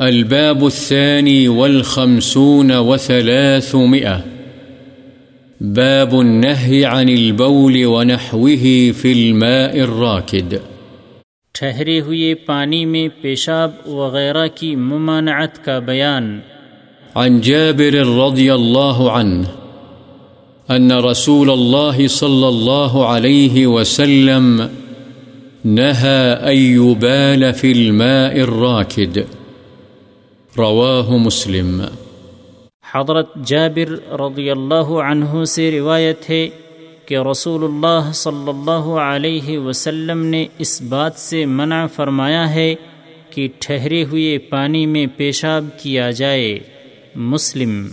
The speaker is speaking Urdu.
الباب الثاني والخمسون وثلاثمئة باب النهي عن البول ونحوه في الماء الراكد. ٹھہرے ہوئے پانی میں پیشاب وغیرہ کی ممانعت کا بیان۔ عن جابر رضي الله عنه أن رسول الله صلى الله عليه وسلم نهى أن يبال في الماء الراكد رواه مسلم. حضرت جابر رضی اللہ عنہ سے روایت ہے کہ رسول اللہ صلی اللہ علیہ وسلم نے اس بات سے منع فرمایا ہے کہ ٹھہرے ہوئے پانی میں پیشاب کیا جائے. مسلم